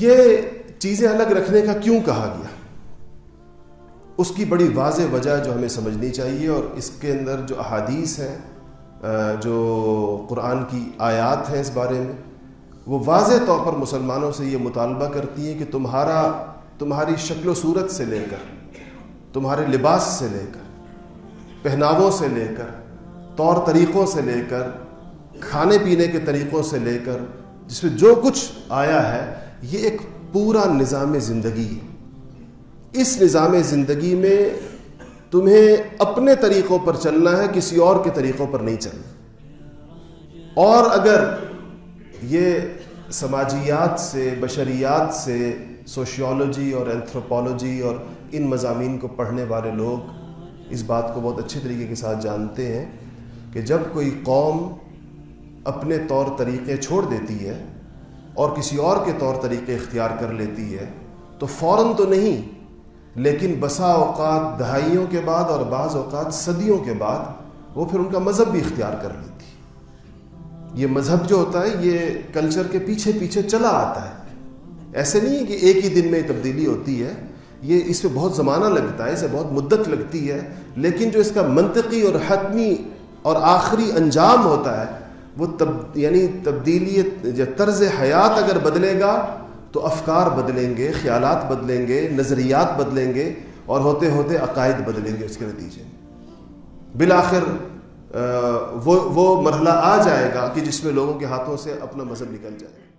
یہ چیزیں الگ رکھنے کا کیوں کہا گیا؟ اس کی بڑی واضح وجہ جو ہمیں سمجھنی چاہیے اور اس کے اندر جو احادیث ہیں جو قرآن کی آیات ہیں اس بارے میں، وہ واضح طور پر مسلمانوں سے یہ مطالبہ کرتی ہیں کہ تمہارا، تمہاری شکل و صورت سے لے کر، تمہارے لباس سے لے کر، پہناووں سے لے کر، طور طریقوں سے لے کر، کھانے پینے کے طریقوں سے لے کر، جس میں جو کچھ آیا ہے یہ ایک پورا نظام زندگی ہے۔ اس نظام زندگی میں تمہیں اپنے طریقوں پر چلنا ہے، کسی اور کے طریقوں پر نہیں چلنا۔ اور اگر یہ سماجیات سے، بشریات سے، سوشیولوجی اور اینتھروپولوجی اور ان مضامین کو پڑھنے والے لوگ اس بات کو بہت اچھے طریقے کے ساتھ جانتے ہیں کہ جب کوئی قوم اپنے طور طریقے چھوڑ دیتی ہے اور کسی اور کے طور طریقے اختیار کر لیتی ہے، تو فوراً تو نہیں، لیکن بسا اوقات دہائیوں کے بعد اور بعض اوقات صدیوں کے بعد وہ پھر ان کا مذہب بھی اختیار کر لیتی یہ مذہب جو ہوتا ہے، یہ کلچر کے پیچھے پیچھے چلا آتا ہے۔ ایسے نہیں ہے کہ ایک ہی دن میں تبدیلی ہوتی ہے، یہ اس پہ بہت زمانہ لگتا ہے، اسے بہت مدت لگتی ہے، لیکن جو اس کا منطقی اور حتمی اور آخری انجام ہوتا ہے وہ تب یعنی تبدیلی یا طرز حیات اگر بدلے گا تو افکار بدلیں گے، خیالات بدلیں گے، نظریات بدلیں گے اور ہوتے ہوتے عقائد بدلیں گے اس کے نتیجے بالآخر وہ وہ مرحلہ آ جائے گا کہ جس میں لوگوں کے ہاتھوں سے اپنا مذہب نکل جائے۔ گا